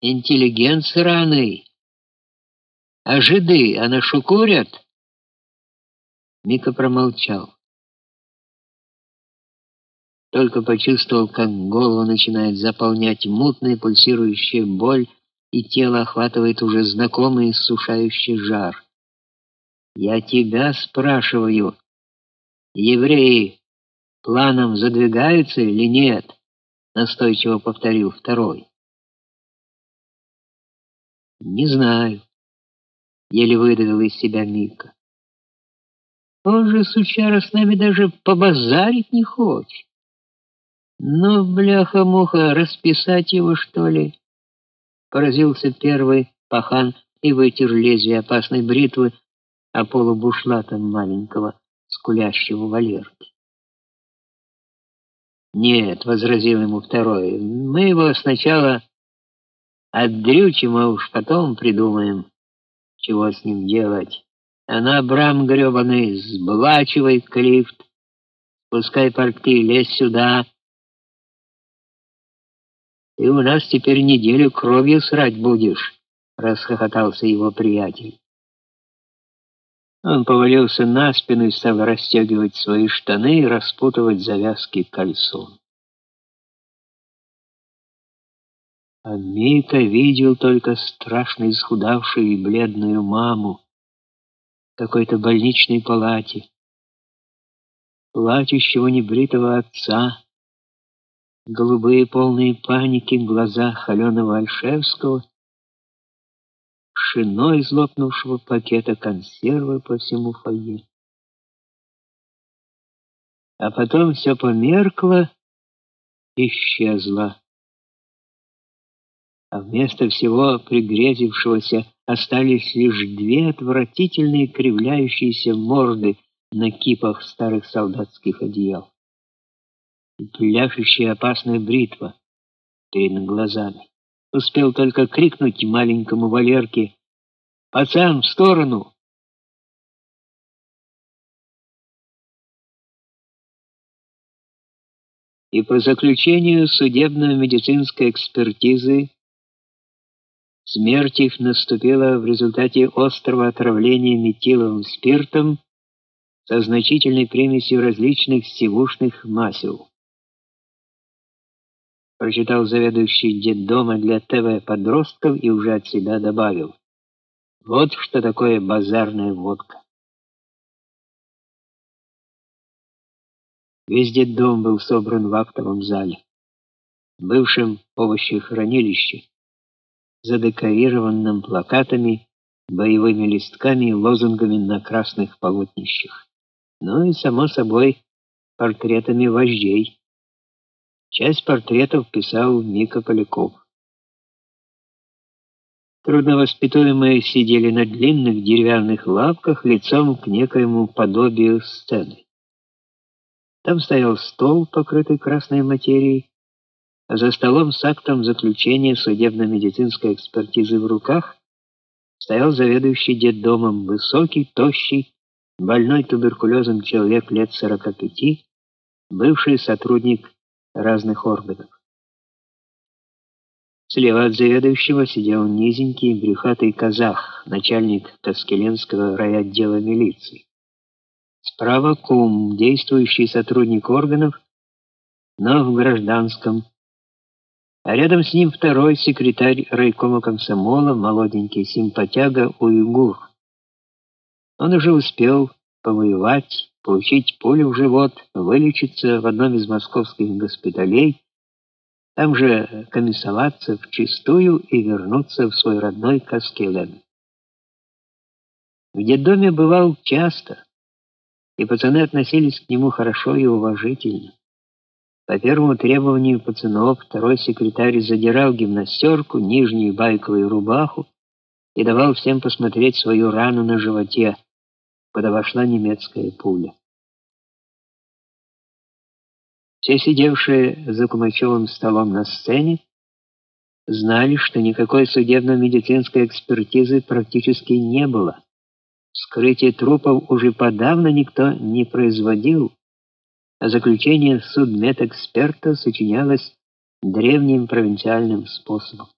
интеллигент сраный. А жиды, а нашукурят? Мика промолчал. Только почувствовал, как голову начинает заполнять мутная пульсирующая боль, и тело охватывает уже знакомый иссушающий жар. Я тебя спрашиваю, евреи планом задвигаются или нет? настойчиво повторил второй. Не знаю, еле выдавил из себя Мика. Он же сучара с нами даже побазарить не хочет. Ну, бляха-муха, расписать его, что ли? Поразился первый пахан и вытер лезвие опасной бритвы о полу бушлата маленького скулящего Валерки. Нет, возразил ему второй. Мы его сначала а уж потом придумаем, чего с ним делать. А на Абрам грёбаный сблачивай клифт, спускай портки, лезь сюда. И у нас теперь неделю кровью срать будешь, расхохотался его приятель. Он повалился на спину и стал расстегивать свои штаны и распутывать завязки кальсон. А Мика видел только страшно исхудавшую и бледную маму в какой-то больничной палате, плачущего небритого отца, голубые полные паники глаза холеного Альшевского пшено из лопнувшего пакета консервы по всему фойе. А потом все померкло, исчезло. А вместо всего пригрезившегося остались лишь две отвратительные кривляющиеся морды на кипах старых солдатских одеял. И пляшущая опасная бритва перед глазами. Успел только крикнуть маленькому Валерке «Пацан, в сторону!» И по заключению судебно-медицинской экспертизы смерть их наступила в результате острого отравления метиловым спиртом со значительной примесью различных сивушных масел. Прочитал заведующий детдома для ТВ подростков и уже от себя добавил: вот что такое базарная водка. Весь детдом был собран в актовом зале, бывшем овощехранилище, задекорированном плакатами, боевыми листками и лозунгами на красных полотнищах. Ну и само собой портретами вождей Часть портретов писал Мика Поляков. Трудновоспитуемые сидели на длинных деревянных лавках лицом к некоему подобию сцены. Там стоял стол, покрытый красной материей, за столом с актом заключения судебно-медицинской экспертизы в руках стоял заведующий детдомом, высокий, тощий, больной туберкулезом человек лет 45, бывший сотрудник разных органов. Слева от заведующего сидел низенький брюхатый казах, начальник Таскеленского райотдела милиции. Справа кум, действующий сотрудник органов, но в гражданском. А рядом с ним второй секретарь райкома комсомола, молоденький симпатяга Уйгур. Он уже успел повоевать, получить пулю в живот, вылечиться в одном из московских госпиталей, там же комиссоваться чистую и вернуться в свой родной Каскелен. В детдоме бывал часто, и пацаны относились к нему хорошо и уважительно. По первому требованию пацанов второй секретарь задирал гимнастерку, нижнюю байковую рубаху и давал всем посмотреть свою рану на животе, куда вошла немецкая пуля. Все сидевшие за Кумачевым столом на сцене знали, что никакой судебно-медицинской экспертизы практически не было. Вскрытие трупов уже подавно никто не производил, заключение судмедэксперта сочинялось древним провинциальным способом.